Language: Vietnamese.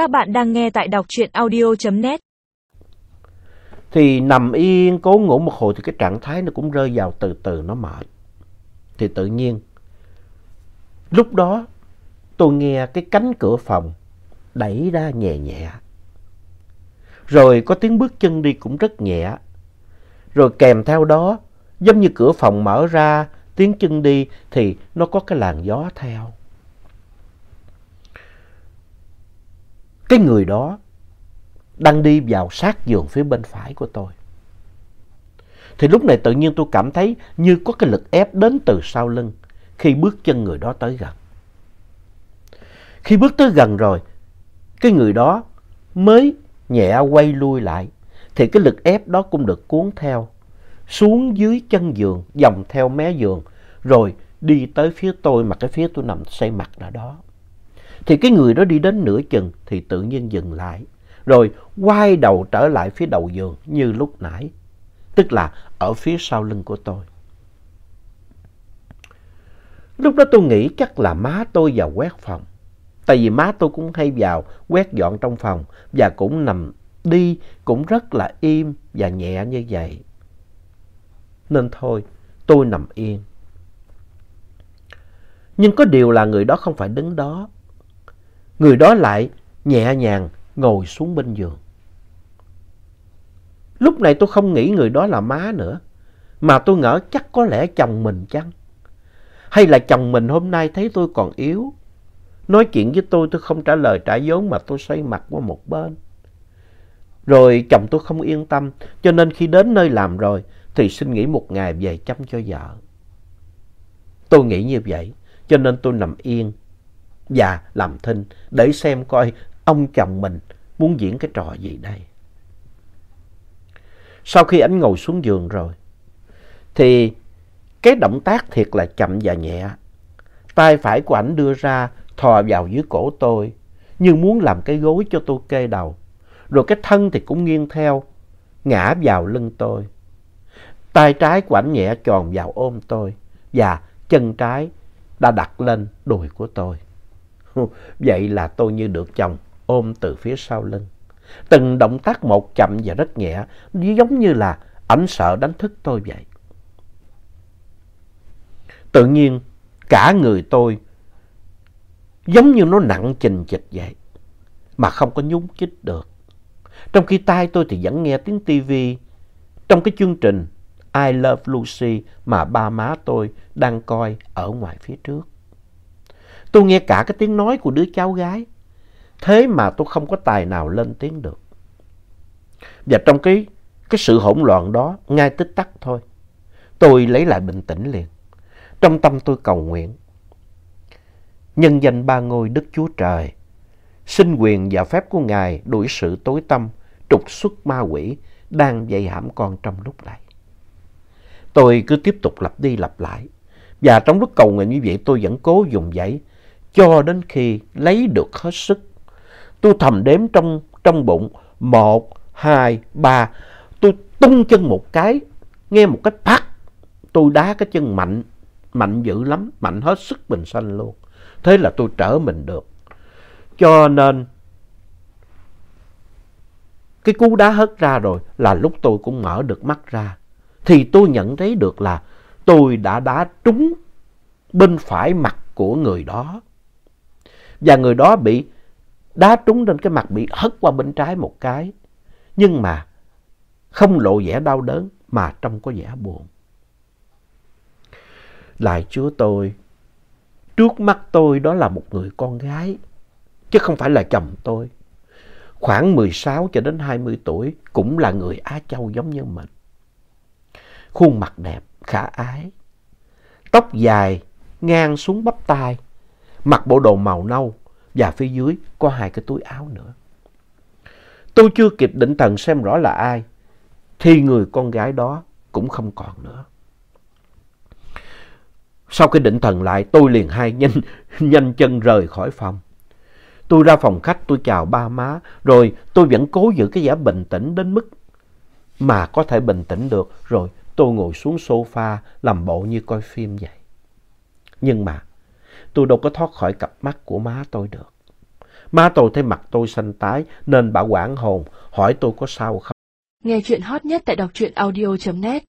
Các bạn đang nghe tại đọc truyện audio.net Thì nằm yên, cố ngủ một hồi thì cái trạng thái nó cũng rơi vào từ từ, nó mệt. Thì tự nhiên, lúc đó tôi nghe cái cánh cửa phòng đẩy ra nhẹ nhẹ. Rồi có tiếng bước chân đi cũng rất nhẹ. Rồi kèm theo đó, giống như cửa phòng mở ra, tiếng chân đi thì nó có cái làn gió theo. Cái người đó đang đi vào sát giường phía bên phải của tôi. Thì lúc này tự nhiên tôi cảm thấy như có cái lực ép đến từ sau lưng khi bước chân người đó tới gần. Khi bước tới gần rồi, cái người đó mới nhẹ quay lui lại, thì cái lực ép đó cũng được cuốn theo, xuống dưới chân giường, dòng theo mé giường, rồi đi tới phía tôi mà cái phía tôi nằm xây mặt ở đó. Thì cái người đó đi đến nửa chừng thì tự nhiên dừng lại, rồi quay đầu trở lại phía đầu giường như lúc nãy, tức là ở phía sau lưng của tôi. Lúc đó tôi nghĩ chắc là má tôi vào quét phòng. Tại vì má tôi cũng hay vào quét dọn trong phòng và cũng nằm đi cũng rất là im và nhẹ như vậy. Nên thôi, tôi nằm yên. Nhưng có điều là người đó không phải đứng đó. Người đó lại nhẹ nhàng ngồi xuống bên giường. Lúc này tôi không nghĩ người đó là má nữa, mà tôi ngỡ chắc có lẽ chồng mình chăng? Hay là chồng mình hôm nay thấy tôi còn yếu, nói chuyện với tôi tôi không trả lời trả vốn mà tôi xoay mặt qua một bên. Rồi chồng tôi không yên tâm, cho nên khi đến nơi làm rồi thì xin nghỉ một ngày về chăm cho vợ. Tôi nghĩ như vậy, cho nên tôi nằm yên và làm thinh để xem coi ông chồng mình muốn diễn cái trò gì đây. Sau khi anh ngồi xuống giường rồi, thì cái động tác thiệt là chậm và nhẹ. Tay phải của ảnh đưa ra thò vào dưới cổ tôi, như muốn làm cái gối cho tôi kê đầu. Rồi cái thân thì cũng nghiêng theo, ngã vào lưng tôi. Tay trái của ảnh nhẹ tròn vào ôm tôi và chân trái đã đặt lên đùi của tôi. Vậy là tôi như được chồng ôm từ phía sau lưng. Từng động tác một chậm và rất nhẹ, giống như là ảnh sợ đánh thức tôi vậy. Tự nhiên cả người tôi giống như nó nặng chình chịch vậy, mà không có nhúng chích được. Trong khi tai tôi thì vẫn nghe tiếng tivi trong cái chương trình I Love Lucy mà ba má tôi đang coi ở ngoài phía trước. Tôi nghe cả cái tiếng nói của đứa cháu gái. Thế mà tôi không có tài nào lên tiếng được. Và trong cái, cái sự hỗn loạn đó, ngay tích tắc thôi, tôi lấy lại bình tĩnh liền. Trong tâm tôi cầu nguyện. Nhân danh ba ngôi Đức Chúa Trời, xin quyền và phép của Ngài đuổi sự tối tâm, trục xuất ma quỷ đang dày hãm con trong lúc này. Tôi cứ tiếp tục lặp đi lặp lại. Và trong lúc cầu nguyện như vậy tôi vẫn cố dùng giấy cho đến khi lấy được hết sức. Tôi thầm đếm trong, trong bụng. Một, hai, ba. Tôi tung chân một cái. Nghe một cái phát. Tôi đá cái chân mạnh. Mạnh dữ lắm. Mạnh hết sức bình sanh luôn. Thế là tôi trở mình được. Cho nên cái cú đá hất ra rồi là lúc tôi cũng mở được mắt ra. Thì tôi nhận thấy được là tôi đã đá trúng bên phải mặt của người đó. Và người đó bị đá trúng trên cái mặt bị hất qua bên trái một cái. Nhưng mà không lộ vẻ đau đớn mà trông có vẻ buồn. Lại Chúa tôi, trước mắt tôi đó là một người con gái, chứ không phải là chồng tôi. Khoảng 16 cho đến 20 tuổi cũng là người Á Châu giống như mình. Khuôn mặt đẹp, khả ái, tóc dài, ngang xuống bắp tai, mặc bộ đồ màu nâu và phía dưới có hai cái túi áo nữa. Tôi chưa kịp định thần xem rõ là ai, thì người con gái đó cũng không còn nữa. Sau khi định thần lại, tôi liền hai nhanh, nhanh chân rời khỏi phòng. Tôi ra phòng khách, tôi chào ba má, rồi tôi vẫn cố giữ cái vẻ bình tĩnh đến mức mà có thể bình tĩnh được, rồi tôi ngồi xuống sofa làm bộ như coi phim vậy. Nhưng mà tôi đâu có thoát khỏi cặp mắt của má tôi được. Má tôi thấy mặt tôi xanh tái, nên bà quản hồn, hỏi tôi có sao không. Nghe chuyện hot nhất tại đọc truyện audio.net